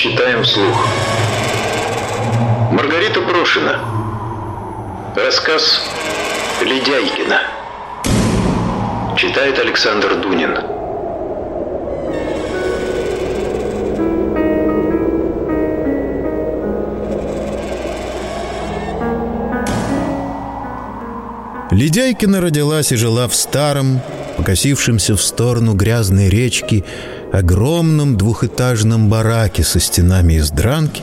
читаем вслух. Маргарита Прошина. Рассказ Ледяйкина. Читает Александр Дунин. Ледяйкина родилась и жила в старом, покосившемся в сторону грязной речки, огромном двухэтажном бараке со стенами из дранки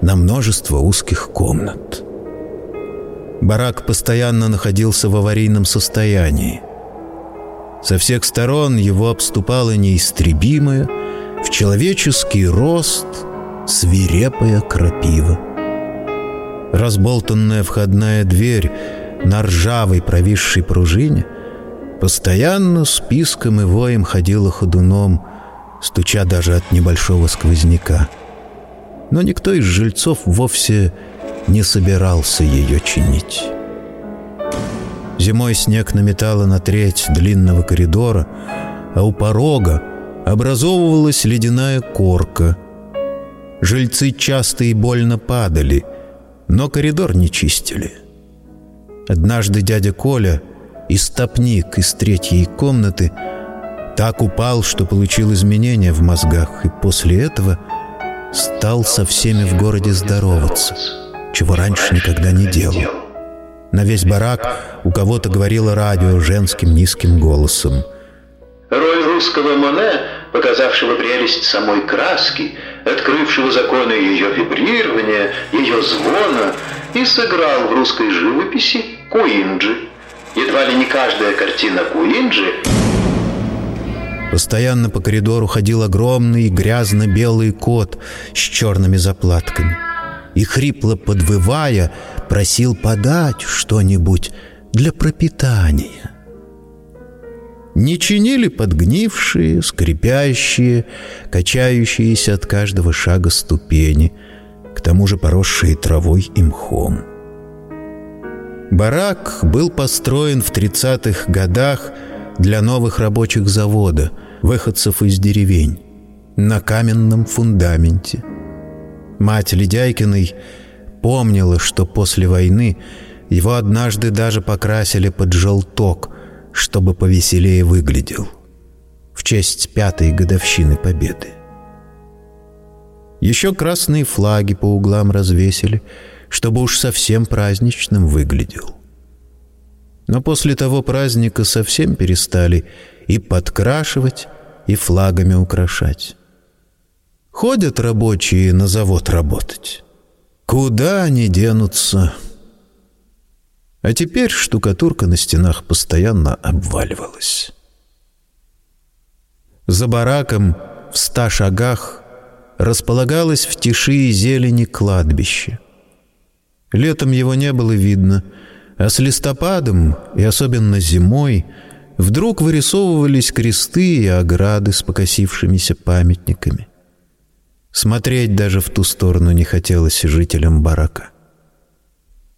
на множество узких комнат. Барак постоянно находился в аварийном состоянии. Со всех сторон его обступала неистребимая, в человеческий рост свирепая крапива. Разболтанная входная дверь на ржавой провисшей пружине постоянно списком и воем ходила ходуном, стуча даже от небольшого сквозняка. Но никто из жильцов вовсе не собирался ее чинить. Зимой снег наметало на треть длинного коридора, а у порога образовывалась ледяная корка. Жильцы часто и больно падали, но коридор не чистили. Однажды дядя Коля, истопник из третьей комнаты, так упал, что получил изменения в мозгах, и после этого стал со всеми в городе здороваться, чего раньше никогда не делал. На весь барак у кого-то говорило радио женским низким голосом. Роль русского Моне, показавшего прелесть самой краски, открывшего законы ее вибрирования, ее звона, и сыграл в русской живописи Куинджи. Едва ли не каждая картина Куинджи Постоянно по коридору ходил огромный грязно-белый кот с черными заплатками. И, хрипло подвывая, просил подать что-нибудь для пропитания. Не чинили подгнившие, скрипящие, качающиеся от каждого шага ступени, к тому же поросшие травой и мхом. Барак был построен в 30-х годах для новых рабочих завода, выходцев из деревень, на каменном фундаменте. Мать Ледяйкиной помнила, что после войны его однажды даже покрасили под желток, чтобы повеселее выглядел, в честь пятой годовщины Победы. Еще красные флаги по углам развесили, чтобы уж совсем праздничным выглядел. Но после того праздника совсем перестали и подкрашивать, и флагами украшать. Ходят рабочие на завод работать. Куда они денутся? А теперь штукатурка на стенах постоянно обваливалась. За бараком в ста шагах располагалось в тиши и зелени кладбище. Летом его не было видно — а с листопадом, и особенно зимой, вдруг вырисовывались кресты и ограды с покосившимися памятниками. Смотреть даже в ту сторону не хотелось жителям барака.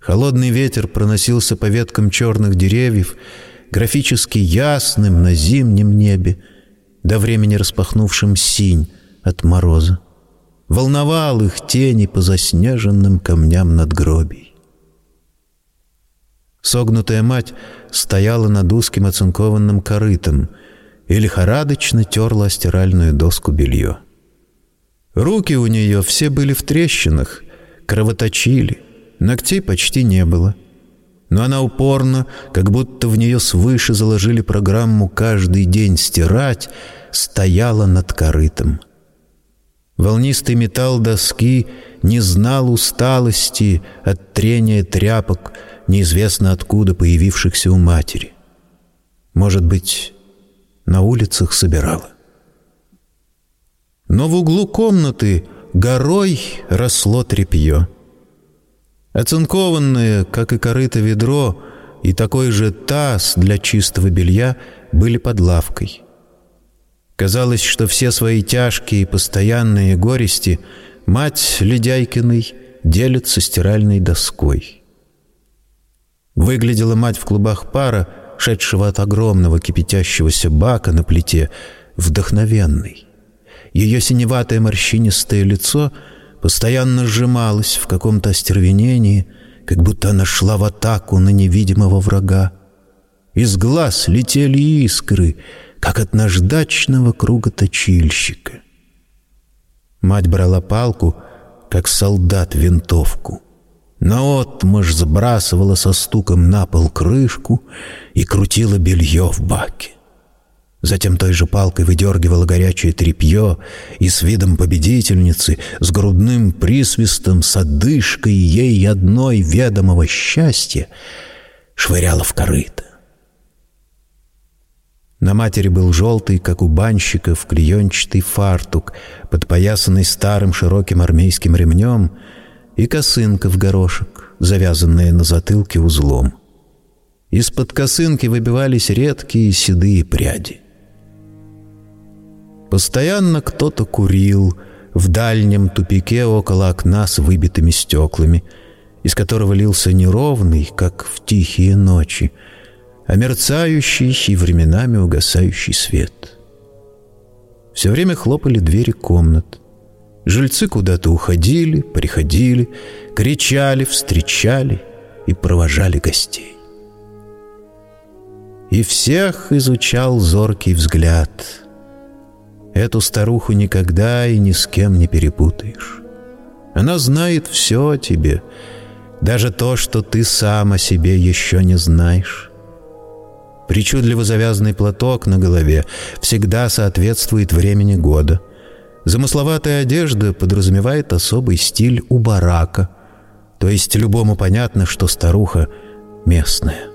Холодный ветер проносился по веткам черных деревьев, графически ясным на зимнем небе, до времени распахнувшим синь от мороза. Волновал их тени по заснеженным камням надгробий. Согнутая мать стояла над узким оцинкованным корытом и лихорадочно терла стиральную доску белье. Руки у нее все были в трещинах, кровоточили, ногтей почти не было. Но она упорно, как будто в нее свыше заложили программу каждый день стирать, стояла над корытом. Волнистый металл доски не знал усталости от трения тряпок, неизвестно откуда появившихся у матери. Может быть, на улицах собирала. Но в углу комнаты горой росло тряпье. Оцинкованное, как и корыто ведро, и такой же таз для чистого белья были под лавкой. Казалось, что все свои тяжкие и постоянные горести мать Ледяйкиной делит со стиральной доской. Выглядела мать в клубах пара, шедшего от огромного кипятящегося бака на плите, вдохновенной. Ее синеватое морщинистое лицо постоянно сжималось в каком-то остервенении, как будто она шла в атаку на невидимого врага. Из глаз летели искры, как от наждачного круга точильщика. Мать брала палку, как солдат винтовку. Наотмашь сбрасывала со стуком на пол крышку и крутила белье в баке. Затем той же палкой выдергивала горячее тряпье и с видом победительницы, с грудным присвистом, с одышкой ей одной ведомого счастья швыряла в корыто. На матери был желтый, как у банщиков, клеенчатый фартук, подпоясанный старым широким армейским ремнем, и косынка в горошек, завязанная на затылке узлом. Из-под косынки выбивались редкие седые пряди. Постоянно кто-то курил в дальнем тупике около окна с выбитыми стеклами, из которого лился неровный, как в тихие ночи, а мерцающий и временами угасающий свет. Все время хлопали двери комнат. Жильцы куда-то уходили, приходили, кричали, встречали и провожали гостей. И всех изучал зоркий взгляд — Эту старуху никогда и ни с кем не перепутаешь. Она знает все о тебе, даже то, что ты сам о себе еще не знаешь. Причудливо завязанный платок на голове всегда соответствует времени года. Замысловатая одежда подразумевает особый стиль у барака, то есть любому понятно, что старуха местная.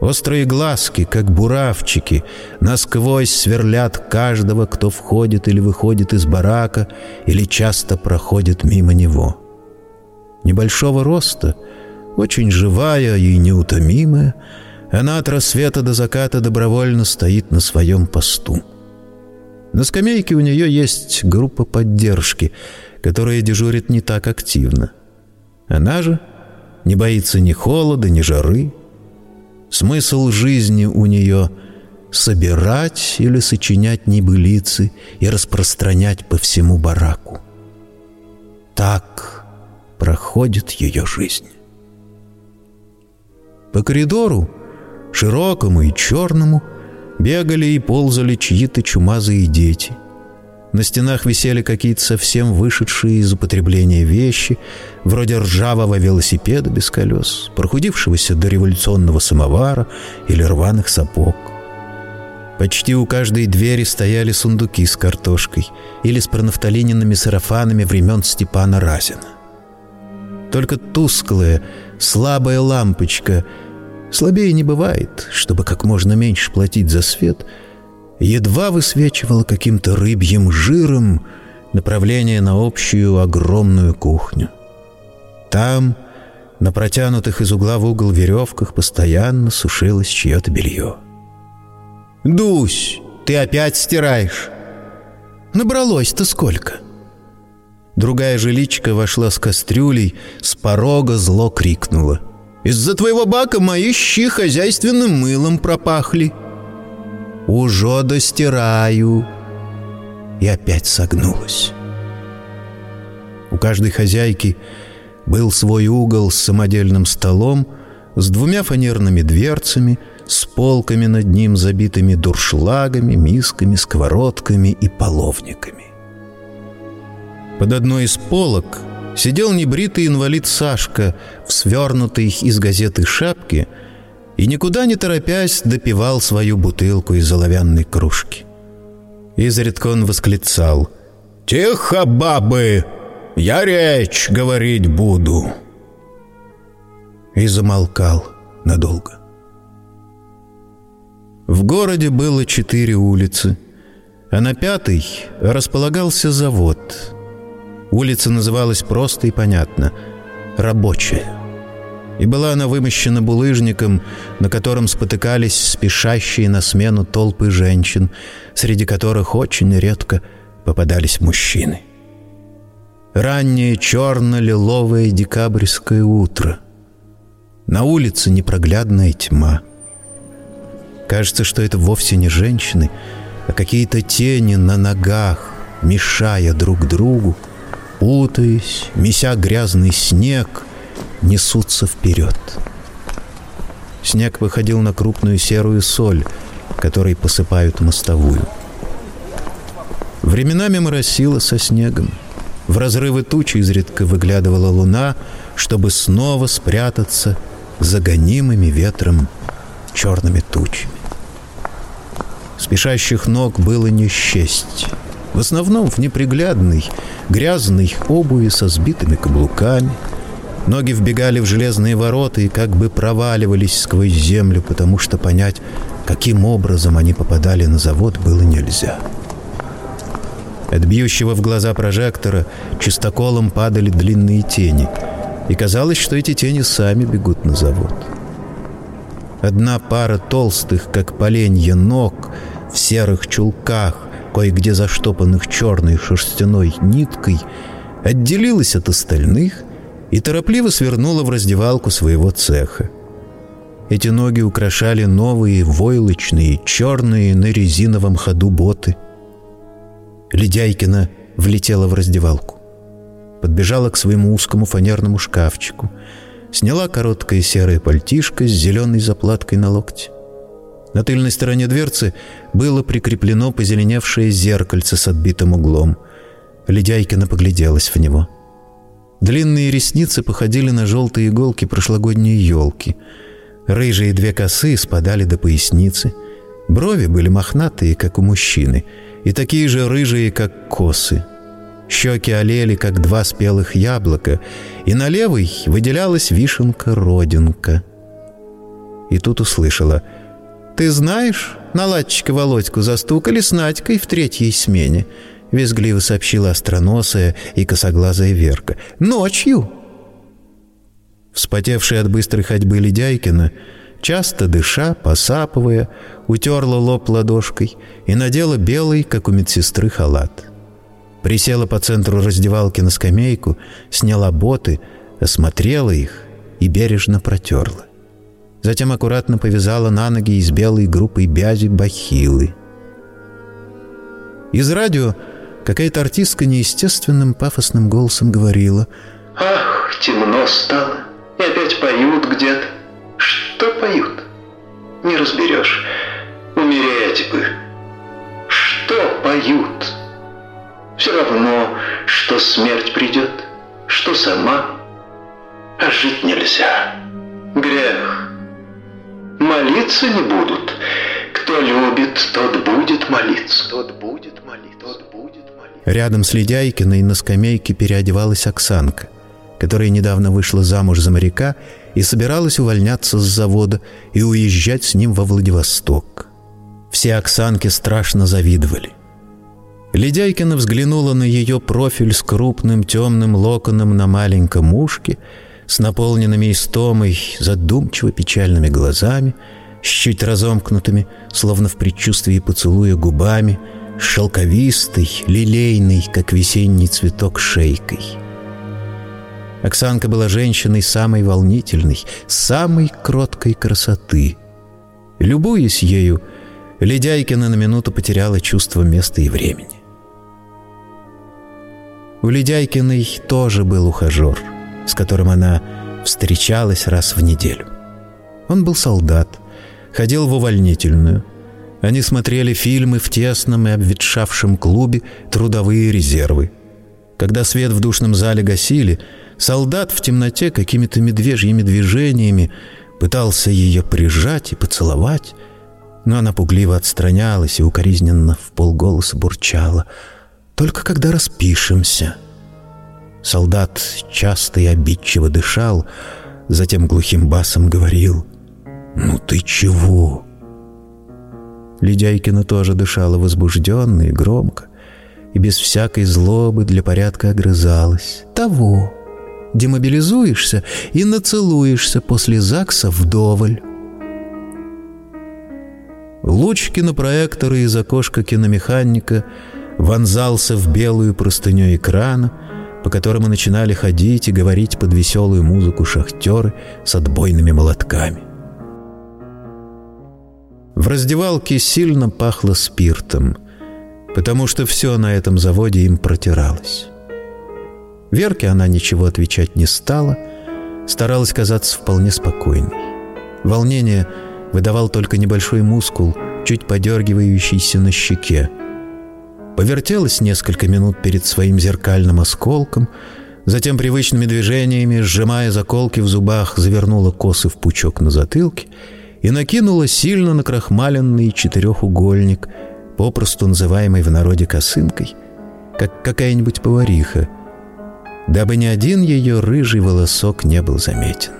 Острые глазки, как буравчики, насквозь сверлят каждого, кто входит или выходит из барака или часто проходит мимо него. Небольшого роста, очень живая и неутомимая, она от рассвета до заката добровольно стоит на своем посту. На скамейке у нее есть группа поддержки, которая дежурит не так активно. Она же не боится ни холода, ни жары, Смысл жизни у нее — собирать или сочинять небылицы и распространять по всему бараку. Так проходит ее жизнь. По коридору, широкому и черному, бегали и ползали чьи-то чумазые дети. На стенах висели какие-то совсем вышедшие из употребления вещи, вроде ржавого велосипеда без колес, прохудившегося до революционного самовара или рваных сапог. Почти у каждой двери стояли сундуки с картошкой или с пронафталиненными сарафанами времен Степана Разина. Только тусклая, слабая лампочка, слабее не бывает, чтобы как можно меньше платить за свет — едва высвечивала каким-то рыбьим жиром направление на общую огромную кухню. Там, на протянутых из угла в угол веревках, постоянно сушилось чье-то белье. «Дусь, ты опять стираешь!» «Набралось-то сколько?» Другая жиличка вошла с кастрюлей, с порога зло крикнула. «Из-за твоего бака мои щи хозяйственным мылом пропахли!» «Уже достираю!» И опять согнулась. У каждой хозяйки был свой угол с самодельным столом, с двумя фанерными дверцами, с полками над ним, забитыми дуршлагами, мисками, сковородками и половниками. Под одной из полок сидел небритый инвалид Сашка в свернутой из газеты шапке – и никуда не торопясь допивал свою бутылку из оловянной кружки. Изредка он восклицал «Тихо, бабы! Я речь говорить буду!» И замолкал надолго. В городе было четыре улицы, а на пятой располагался завод. Улица называлась просто и понятно — «Рабочая» и была она вымощена булыжником, на котором спотыкались спешащие на смену толпы женщин, среди которых очень редко попадались мужчины. Раннее черно-лиловое декабрьское утро. На улице непроглядная тьма. Кажется, что это вовсе не женщины, а какие-то тени на ногах, мешая друг другу, путаясь, меся грязный снег, несутся вперед. Снег выходил на крупную серую соль, которой посыпают мостовую. Временами моросило со снегом. В разрывы тучи изредка выглядывала луна, чтобы снова спрятаться за гонимыми ветром черными тучами. Спешащих ног было не счесть. В основном в неприглядной, грязной обуви со сбитыми каблуками. Ноги вбегали в железные ворота и как бы проваливались сквозь землю, потому что понять, каким образом они попадали на завод, было нельзя. От бьющего в глаза прожектора чистоколом падали длинные тени, и казалось, что эти тени сами бегут на завод. Одна пара толстых, как поленья, ног в серых чулках, кое-где заштопанных черной шерстяной ниткой, отделилась от остальных и торопливо свернула в раздевалку своего цеха. Эти ноги украшали новые войлочные, черные на резиновом ходу боты. Ледяйкина влетела в раздевалку. Подбежала к своему узкому фанерному шкафчику. Сняла короткое серое пальтишко с зеленой заплаткой на локте. На тыльной стороне дверцы было прикреплено позеленевшее зеркальце с отбитым углом. Ледяйкина погляделась в него. Длинные ресницы походили на желтые иголки прошлогодней елки. Рыжие две косы спадали до поясницы. Брови были мохнатые, как у мужчины, и такие же рыжие, как косы. Щеки олели, как два спелых яблока, и на левой выделялась вишенка-родинка. И тут услышала — «Ты знаешь, наладчика Володьку застукали с Надькой в третьей смене», — визгливо сообщила остроносая и косоглазая Верка. «Ночью!» Вспотевшая от быстрой ходьбы Ледяйкина, часто дыша, посапывая, утерла лоб ладошкой и надела белый, как у медсестры, халат. Присела по центру раздевалки на скамейку, сняла боты, осмотрела их и бережно протерла. Затем аккуратно повязала на ноги из белой группы бязи бахилы. Из радио какая-то артистка неестественным пафосным голосом говорила «Ах, темно стало, и опять поют где-то. Что поют? Не разберешь. Умереть бы. Что поют? Все равно, что смерть придет, что сама, а жить нельзя. Грех». Молиться не будут. Кто любит, тот будет молиться. Тот будет молиться. Тот будет молиться. Рядом с Ледяйкиной на скамейке переодевалась Оксанка, которая недавно вышла замуж за моряка и собиралась увольняться с завода и уезжать с ним во Владивосток. Все Оксанки страшно завидовали. Ледяйкина взглянула на ее профиль с крупным темным локоном на маленьком ушке – с наполненными истомой, задумчиво печальными глазами, с чуть разомкнутыми, словно в предчувствии поцелуя губами, шелковистой, лилейной, как весенний цветок, шейкой. Оксанка была женщиной самой волнительной, самой кроткой красоты. Любуясь ею, Ледяйкина на минуту потеряла чувство места и времени. У Ледяйкиной тоже был ухажер — с которым она встречалась раз в неделю. Он был солдат, ходил в увольнительную. Они смотрели фильмы в тесном и обветшавшем клубе «Трудовые резервы». Когда свет в душном зале гасили, солдат в темноте какими-то медвежьими движениями пытался ее прижать и поцеловать, но она пугливо отстранялась и укоризненно в полголоса бурчала. «Только когда распишемся». Солдат часто и обидчиво дышал, затем глухим басом говорил «Ну ты чего?» Ледяйкина тоже дышала возбужденно и громко, и без всякой злобы для порядка огрызалась. «Того! Демобилизуешься и нацелуешься после ЗАГСа вдоволь!» Луч кинопроектора из окошка киномеханика вонзался в белую простыню экрана, по которому начинали ходить и говорить под веселую музыку шахтеры с отбойными молотками. В раздевалке сильно пахло спиртом. потому что все на этом заводе им протиралось. Верке она ничего отвечать не стала, старалась казаться вполне спокойной. Волнение выдавал только небольшой мускул, чуть подергивающийся на щеке. Повертелась несколько минут перед своим зеркальным осколком, затем привычными движениями, сжимая заколки в зубах, завернула косы в пучок на затылке и накинула сильно накрахмаленный четырехугольник, попросту называемый в народе косынкой, как какая-нибудь повариха — дабы ни один ее рыжий волосок не был заметен.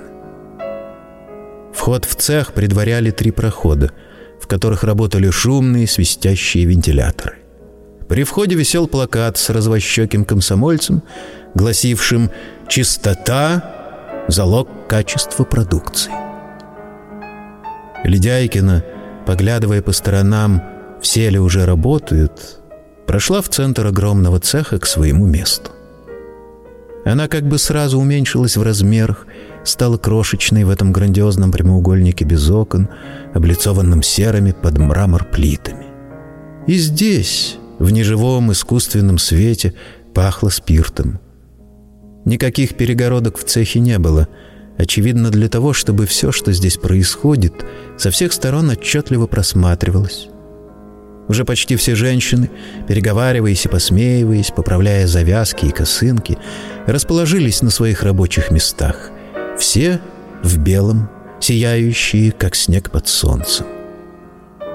Вход в цех предваряли три прохода, в которых работали шумные свистящие вентиляторы. При входе висел плакат с развощеким комсомольцем, гласившим «Чистота – залог качества продукции». Ледяйкина, поглядывая по сторонам, все ли уже работают, прошла в центр огромного цеха к своему месту. Она как бы сразу уменьшилась в размерах, стала крошечной в этом грандиозном прямоугольнике без окон, облицованном серыми под мрамор плитами. И здесь, в неживом искусственном свете, пахло спиртом. Никаких перегородок в цехе не было, очевидно для того, чтобы все, что здесь происходит, со всех сторон отчетливо просматривалось. Уже почти все женщины, переговариваясь и посмеиваясь, поправляя завязки и косынки, расположились на своих рабочих местах. Все в белом, сияющие, как снег под солнцем.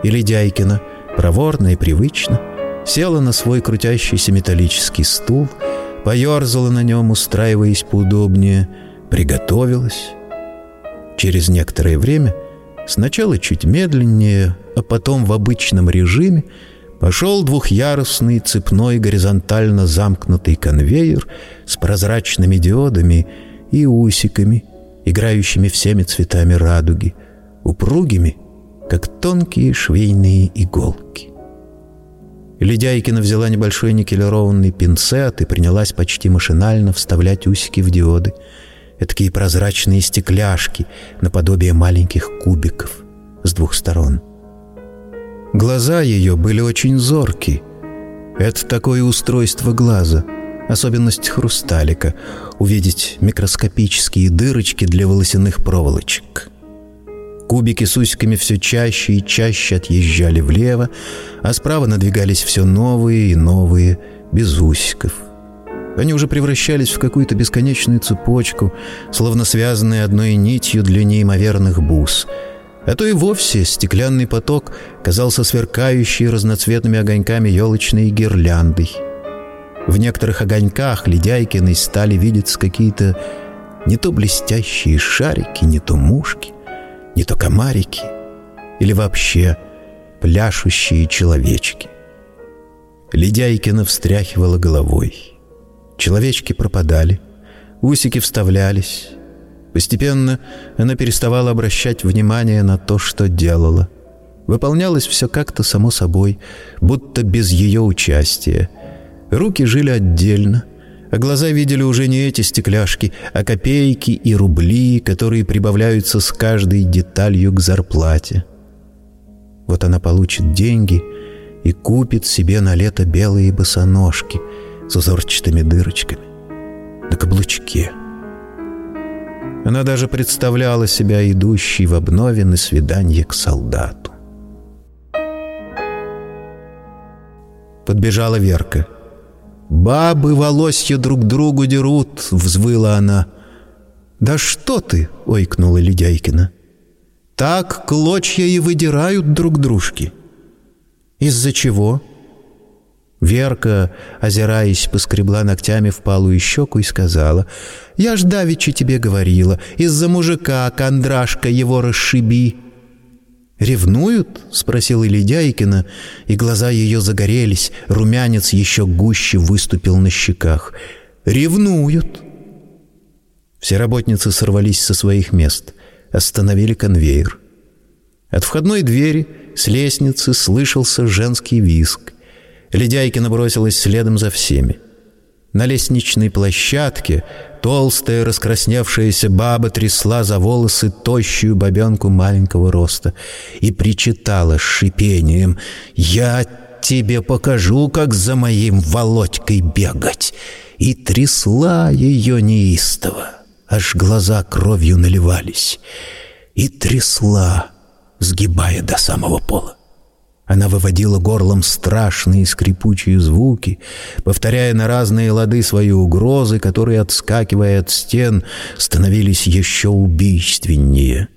И Ледяйкина, проворно и привычно, села на свой крутящийся металлический стул, поерзала на нем, устраиваясь поудобнее, приготовилась. Через некоторое время, сначала чуть медленнее, а потом в обычном режиме пошел двухъярусный цепной горизонтально замкнутый конвейер с прозрачными диодами и усиками, играющими всеми цветами радуги, упругими, как тонкие швейные иголки. Ледяйкина взяла небольшой никелированный пинцет и принялась почти машинально вставлять усики в диоды, такие прозрачные стекляшки наподобие маленьких кубиков с двух сторон — Глаза ее были очень зорки. Это такое устройство глаза, особенность хрусталика — увидеть микроскопические дырочки для волосяных проволочек. Кубики с усиками все чаще и чаще отъезжали влево, а справа надвигались все новые и новые, без усиков. Они уже превращались в какую-то бесконечную цепочку, словно связанные одной нитью для неимоверных бус — а то и вовсе стеклянный поток казался сверкающей разноцветными огоньками елочной гирляндой. В некоторых огоньках Ледяйкиной стали видеться какие-то не то блестящие шарики, не то мушки, не то комарики или вообще пляшущие человечки. Ледяйкина встряхивала головой. Человечки пропадали, усики вставлялись, Постепенно она переставала обращать внимание на то, что делала. Выполнялось все как-то само собой, будто без ее участия. Руки жили отдельно, а глаза видели уже не эти стекляшки, а копейки и рубли, которые прибавляются с каждой деталью к зарплате. Вот она получит деньги и купит себе на лето белые босоножки с узорчатыми дырочками на каблучке — она даже представляла себя идущей в обнове на свидание к солдату. Подбежала Верка. «Бабы волосья друг другу дерут!» — взвыла она. «Да что ты!» — ойкнула Ледяйкина. «Так клочья и выдирают друг дружки». «Из-за чего?» Верка, озираясь, поскребла ногтями в палую щеку и сказала, «Я ж давеча тебе говорила, из-за мужика, кондрашка, его расшиби». «Ревнуют?» — спросила Ледяйкина, и глаза ее загорелись, румянец еще гуще выступил на щеках. «Ревнуют!» Все работницы сорвались со своих мест, остановили конвейер. От входной двери с лестницы слышался женский виск. Ледяйкина бросилась следом за всеми. На лестничной площадке толстая раскрасневшаяся баба трясла за волосы тощую бабенку маленького роста и причитала с шипением «Я тебе покажу, как за моим Володькой бегать!» И трясла ее неистово, аж глаза кровью наливались. И трясла, сгибая до самого пола. Она выводила горлом страшные скрипучие звуки, повторяя на разные лады свои угрозы, которые, отскакивая от стен, становились еще убийственнее.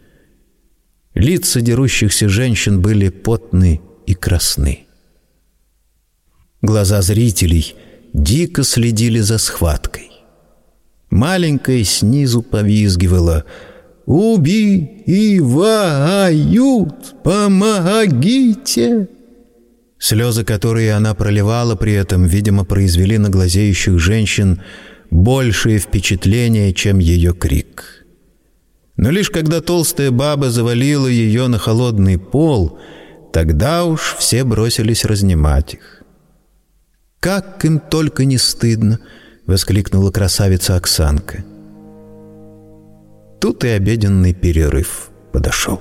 Лица дерущихся женщин были потны и красны. Глаза зрителей дико следили за схваткой. Маленькая снизу повизгивала «Убивают! Помогите!» Слезы, которые она проливала при этом, видимо, произвели на глазеющих женщин большее впечатление, чем ее крик. Но лишь когда толстая баба завалила ее на холодный пол, тогда уж все бросились разнимать их. «Как им только не стыдно!» — воскликнула красавица Оксанка. Тут и обеденный перерыв подошел.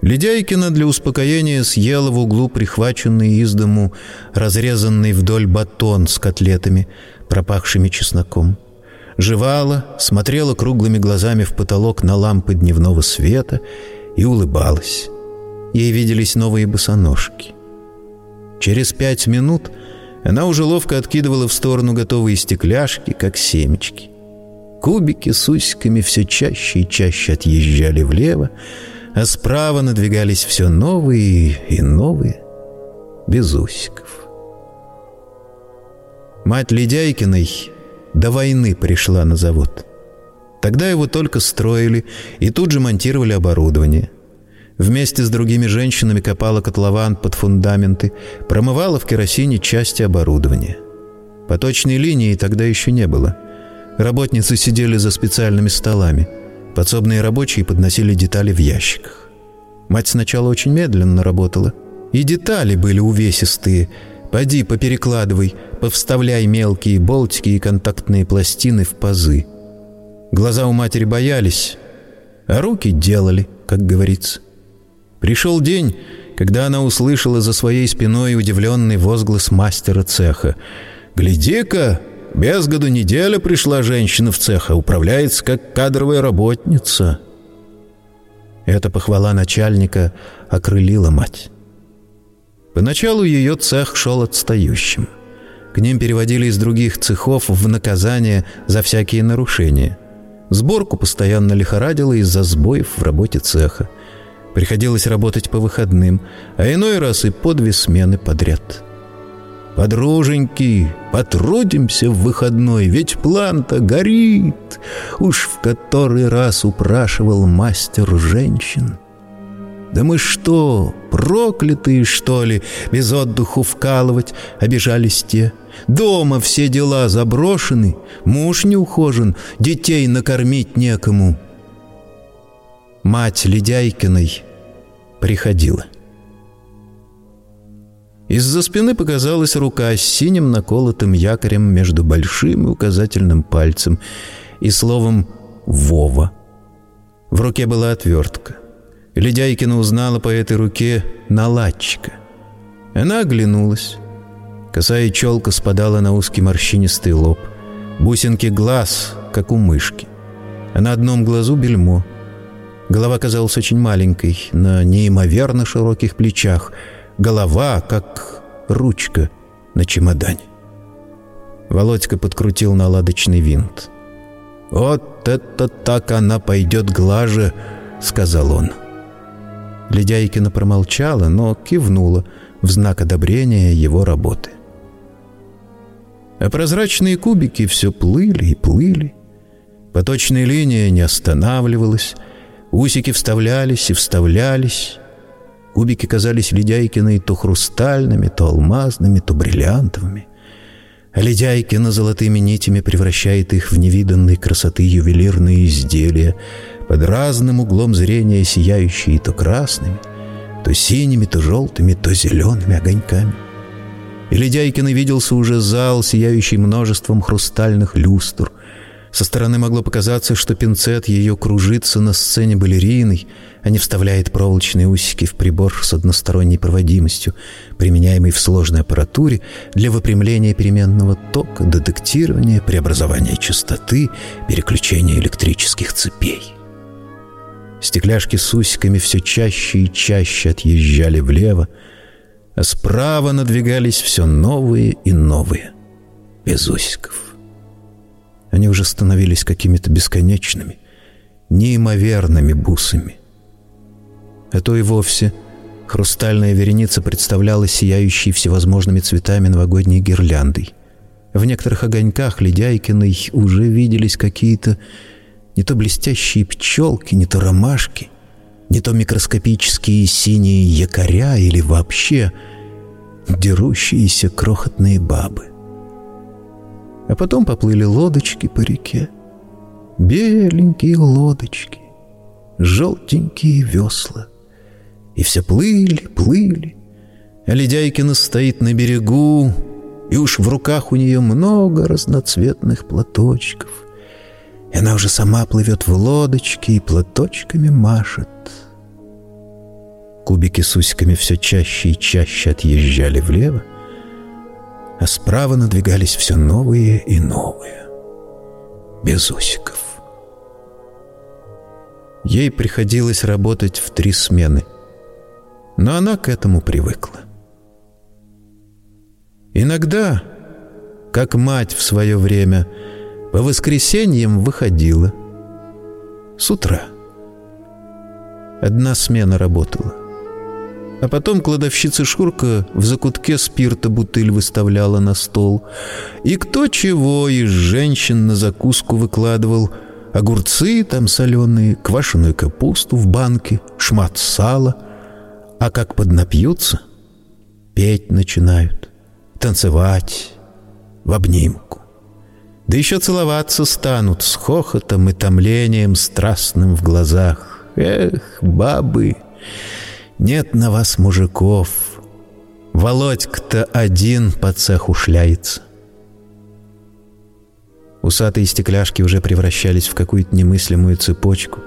Ледяйкина для успокоения съела в углу прихваченный из дому разрезанный вдоль батон с котлетами, пропахшими чесноком. Жевала, смотрела круглыми глазами в потолок на лампы дневного света и улыбалась. Ей виделись новые босоножки. Через пять минут она уже ловко откидывала в сторону готовые стекляшки, как семечки. Кубики с усиками все чаще и чаще отъезжали влево, а справа надвигались все новые и новые, без усиков. Мать Ледяйкиной до войны пришла на завод. Тогда его только строили и тут же монтировали оборудование. Вместе с другими женщинами копала котлован под фундаменты, промывала в керосине части оборудования. Поточной линии тогда еще не было – Работницы сидели за специальными столами. Подсобные рабочие подносили детали в ящиках. Мать сначала очень медленно работала. И детали были увесистые. Поди, поперекладывай, повставляй мелкие болтики и контактные пластины в пазы. Глаза у матери боялись, а руки делали, как говорится. Пришел день, когда она услышала за своей спиной удивленный возглас мастера цеха. «Гляди-ка, без году неделя пришла женщина в цех, а управляется как кадровая работница. Эта похвала начальника окрылила мать. Поначалу ее цех шел отстающим. К ним переводили из других цехов в наказание за всякие нарушения. Сборку постоянно лихорадило из-за сбоев в работе цеха. Приходилось работать по выходным, а иной раз и по две смены подряд – Подруженьки, потрудимся в выходной, ведь план-то горит. Уж в который раз упрашивал мастер женщин. Да мы что, проклятые, что ли, без отдыху вкалывать, обижались те? Дома все дела заброшены, муж не ухожен, детей накормить некому. Мать Ледяйкиной приходила. Из-за спины показалась рука с синим наколотым якорем между большим и указательным пальцем и словом «Вова». В руке была отвертка. Ледяйкина узнала по этой руке наладчика. Она оглянулась. Косая челка спадала на узкий морщинистый лоб. Бусинки глаз, как у мышки. А на одном глазу бельмо. Голова казалась очень маленькой, на неимоверно широких плечах — голова, как ручка на чемодане. Володька подкрутил наладочный винт. «Вот это так она пойдет глаже», — сказал он. Ледяйкина промолчала, но кивнула в знак одобрения его работы. А прозрачные кубики все плыли и плыли. Поточная линия не останавливалась, усики вставлялись и вставлялись, Кубики казались Ледяйкиной то хрустальными, то алмазными, то бриллиантовыми. А Ледяйкина золотыми нитями превращает их в невиданной красоты ювелирные изделия, под разным углом зрения сияющие то красными, то синими, то желтыми, то зелеными огоньками. И Ледяйкина виделся уже зал, сияющий множеством хрустальных люстр, Со стороны могло показаться, что пинцет ее кружится на сцене балериной, а не вставляет проволочные усики в прибор с односторонней проводимостью, применяемый в сложной аппаратуре для выпрямления переменного тока, детектирования, преобразования частоты, переключения электрических цепей. Стекляшки с усиками все чаще и чаще отъезжали влево, а справа надвигались все новые и новые, без усиков. Они уже становились какими-то бесконечными, неимоверными бусами. А то и вовсе хрустальная вереница представляла сияющей всевозможными цветами новогодней гирляндой. В некоторых огоньках Ледяйкиной уже виделись какие-то не то блестящие пчелки, не то ромашки, не то микроскопические синие якоря или вообще дерущиеся крохотные бабы. А потом поплыли лодочки по реке. Беленькие лодочки, желтенькие весла. И все плыли, плыли. А Ледяйкина стоит на берегу, и уж в руках у нее много разноцветных платочков. И она уже сама плывет в лодочке и платочками машет. Кубики с усиками все чаще и чаще отъезжали влево, а справа надвигались все новые и новые, без усиков. Ей приходилось работать в три смены, но она к этому привыкла. Иногда, как мать в свое время, по воскресеньям выходила. С утра. Одна смена работала. А потом кладовщица Шурка в закутке спирта бутыль выставляла на стол. И кто чего из женщин на закуску выкладывал. Огурцы там соленые, квашеную капусту в банке, шмат сала. А как поднапьются, петь начинают, танцевать в обнимку. Да еще целоваться станут с хохотом и томлением страстным в глазах. Эх, бабы! Нет на вас мужиков. Володька-то один по цеху шляется. Усатые стекляшки уже превращались в какую-то немыслимую цепочку,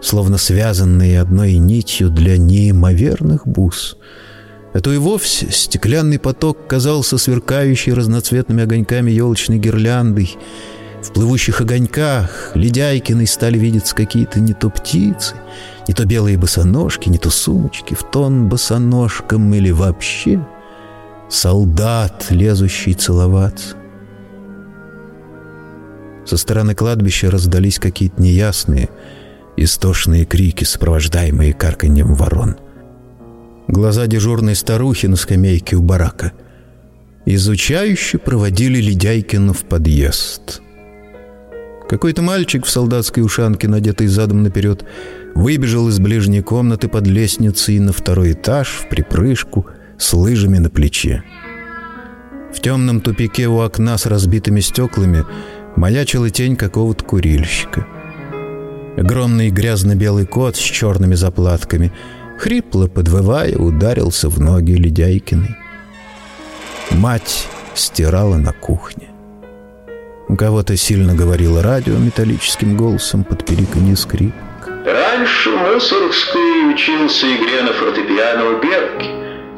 словно связанные одной нитью для неимоверных бус. А то и вовсе стеклянный поток казался сверкающей разноцветными огоньками елочной гирляндой. В плывущих огоньках Ледяйкиной стали видеться какие-то не то птицы, не то белые босоножки, не то сумочки в тон босоножкам или вообще солдат, лезущий целоваться. Со стороны кладбища раздались какие-то неясные, истошные крики, сопровождаемые карканьем ворон. Глаза дежурной старухи на скамейке у барака изучающе проводили Ледяйкина в подъезд. Какой-то мальчик в солдатской ушанке, надетой задом наперед, выбежал из ближней комнаты под лестницей на второй этаж в припрыжку с лыжами на плече. В темном тупике у окна с разбитыми стеклами маячила тень какого-то курильщика. Огромный грязно-белый кот с черными заплатками, хрипло подвывая, ударился в ноги Ледяйкиной. Мать стирала на кухне. У кого-то сильно говорило радио металлическим голосом под переканье скрип. Раньше Мусоргский учился игре на фортепиано у Берки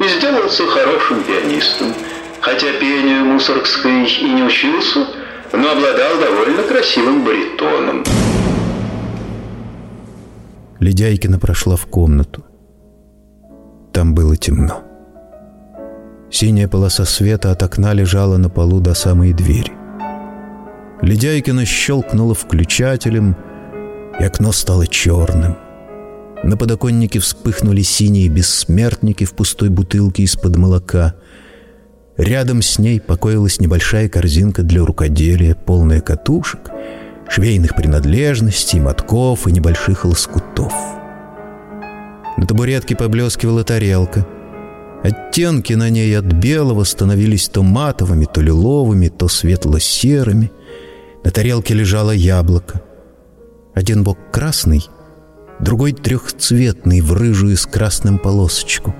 и сделался хорошим пианистом. Хотя пению Мусоргский и не учился, но обладал довольно красивым баритоном. Ледяйкина прошла в комнату. Там было темно. Синяя полоса света от окна лежала на полу до самой двери. Ледяйкина щелкнула включателем — и окно стало черным. На подоконнике вспыхнули синие бессмертники в пустой бутылке из-под молока. Рядом с ней покоилась небольшая корзинка для рукоделия, полная катушек, швейных принадлежностей, мотков и небольших лоскутов. На табуретке поблескивала тарелка. Оттенки на ней от белого становились то матовыми, то лиловыми, то светло-серыми. На тарелке лежало яблоко — один бок красный, другой трехцветный в рыжую с красным полосочку.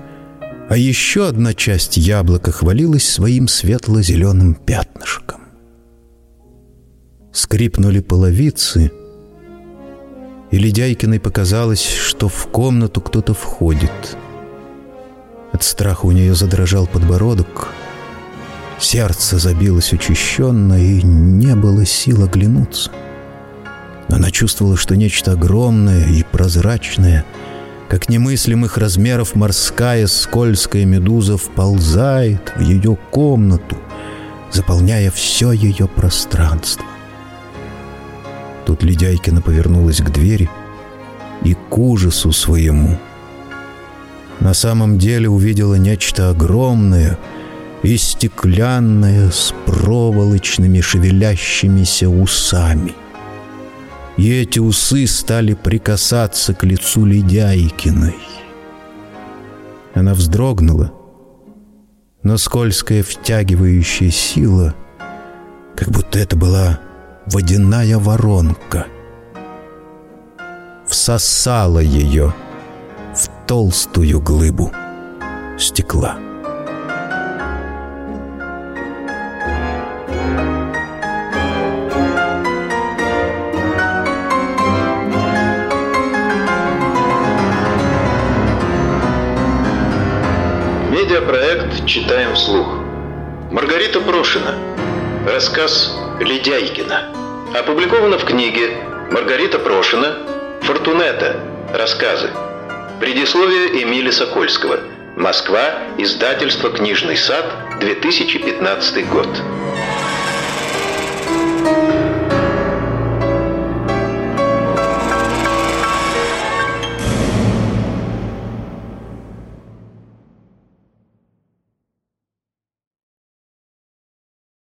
А еще одна часть яблока хвалилась своим светло-зеленым пятнышком. Скрипнули половицы, и Ледяйкиной показалось, что в комнату кто-то входит. От страха у нее задрожал подбородок, сердце забилось учащенно, и не было сил оглянуться. Она чувствовала, что нечто огромное и прозрачное, как немыслимых размеров морская скользкая медуза вползает в ее комнату, заполняя все ее пространство. Тут Ледяйкина повернулась к двери и к ужасу своему. На самом деле увидела нечто огромное и стеклянное с проволочными шевелящимися усами — и эти усы стали прикасаться к лицу Ледяйкиной. Она вздрогнула, но скользкая втягивающая сила, как будто это была водяная воронка, всосала ее в толстую глыбу стекла. Прошина. Рассказ Ледяйкина. Опубликовано в книге Маргарита Прошина «Фортунета. Рассказы». Предисловие Эмили Сокольского. Москва. Издательство «Книжный сад». 2015 год.